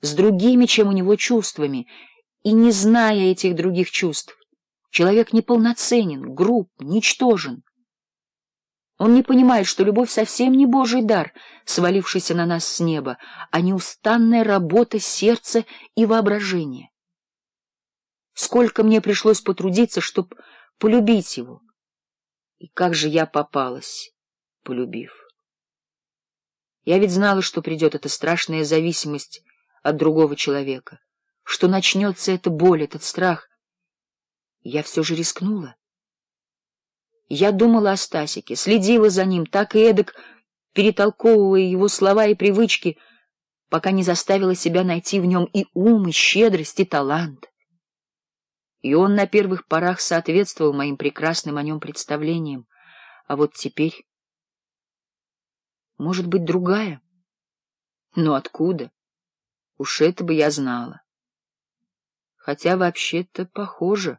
с другими, чем у него, чувствами, и не зная этих других чувств. Человек неполноценен, груб, ничтожен. Он не понимает, что любовь совсем не Божий дар, свалившийся на нас с неба, а неустанная работа сердца и воображения. Сколько мне пришлось потрудиться, чтобы полюбить его. И как же я попалась, полюбив. Я ведь знала, что придет эта страшная зависимость от другого человека, что начнется эта боль, этот страх. Я все же рискнула. Я думала о Стасике, следила за ним, так и эдак, перетолковывая его слова и привычки, пока не заставила себя найти в нем и ум, и щедрость, и талант. И он на первых порах соответствовал моим прекрасным о нем представлениям, а вот теперь... Может быть, другая? Но откуда? Уж это бы я знала. Хотя вообще-то похоже.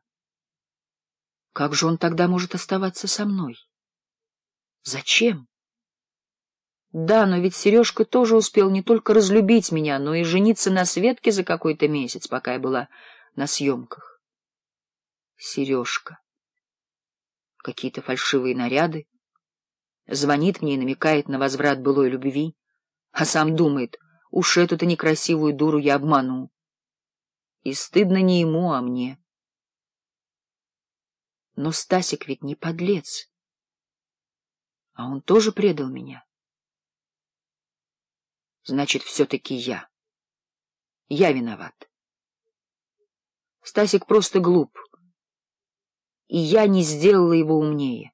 Как же он тогда может оставаться со мной? Зачем? Да, но ведь Сережка тоже успел не только разлюбить меня, но и жениться на Светке за какой-то месяц, пока я была на съемках. Сережка. Какие-то фальшивые наряды. Звонит мне и намекает на возврат былой любви, а сам думает — Уж эту-то некрасивую дуру я обману. И стыдно не ему, а мне. Но Стасик ведь не подлец. А он тоже предал меня. Значит, все-таки я. Я виноват. Стасик просто глуп. И я не сделала его умнее.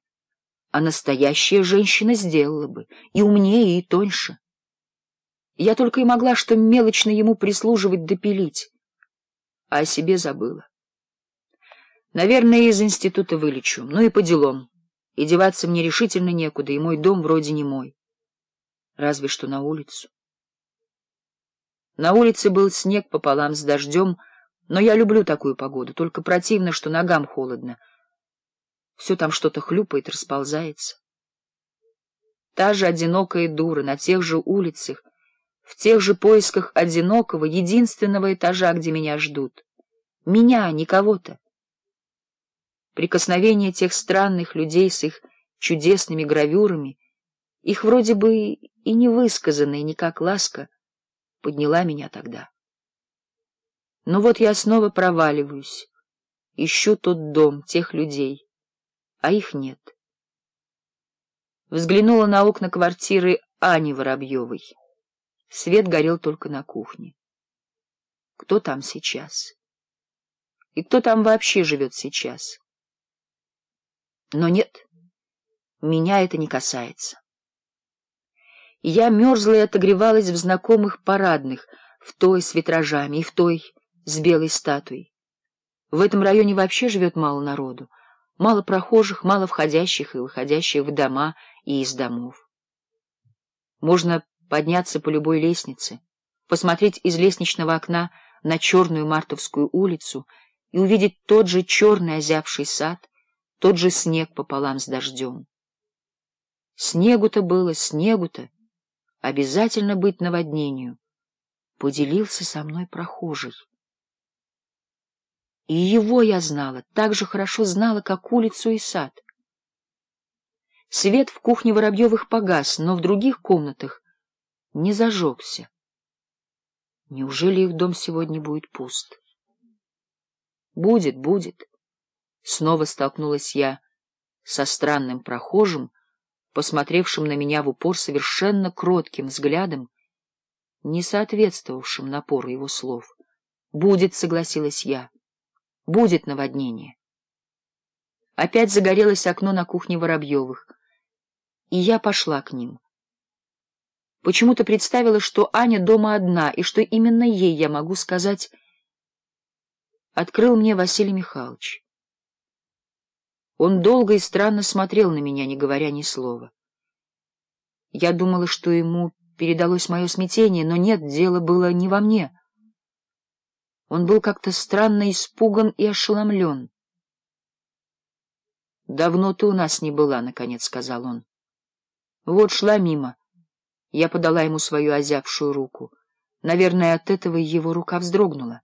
А настоящая женщина сделала бы. И умнее, и тоньше. Я только и могла что мелочно ему прислуживать допилить, а о себе забыла. Наверное, из института вылечу, ну и по делам. И деваться мне решительно некуда, и мой дом вроде не мой. Разве что на улицу. На улице был снег пополам с дождем, но я люблю такую погоду, только противно, что ногам холодно. Все там что-то хлюпает, расползается. Та же одинокая дура на тех же улицах, в тех же поисках одинокого, единственного этажа, где меня ждут. Меня, а не кого-то. Прикосновение тех странных людей с их чудесными гравюрами, их вроде бы и не высказанная никак ласка, подняла меня тогда. Но вот я снова проваливаюсь, ищу тот дом, тех людей, а их нет. Взглянула на окна квартиры Ани Воробьевой. Свет горел только на кухне. Кто там сейчас? И кто там вообще живет сейчас? Но нет, меня это не касается. Я мерзла и отогревалась в знакомых парадных, в той с витражами и в той с белой статуей. В этом районе вообще живет мало народу, мало прохожих, мало входящих и выходящих в дома и из домов. Можно подняться по любой лестнице, посмотреть из лестничного окна на черную Мартовскую улицу и увидеть тот же черный озябший сад, тот же снег пополам с дождем. Снегу-то было, снегу-то, обязательно быть наводнению, поделился со мной прохожий. И его я знала, так же хорошо знала, как улицу и сад. Свет в кухне Воробьевых погас, но в других комнатах не зажегся. Неужели их дом сегодня будет пуст? Будет, будет. Снова столкнулась я со странным прохожим, посмотревшим на меня в упор совершенно кротким взглядом, не соответствовавшим напору его слов. «Будет», — согласилась я, — «будет наводнение». Опять загорелось окно на кухне Воробьевых, и я пошла к ним. Почему-то представила, что Аня дома одна, и что именно ей я могу сказать. Открыл мне Василий Михайлович. Он долго и странно смотрел на меня, не говоря ни слова. Я думала, что ему передалось мое смятение, но нет, дело было не во мне. Он был как-то странно испуган и ошеломлен. — Давно ты у нас не была, — наконец сказал он. Вот шла мимо. Я подала ему свою озябшую руку. Наверное, от этого его рука вздрогнула.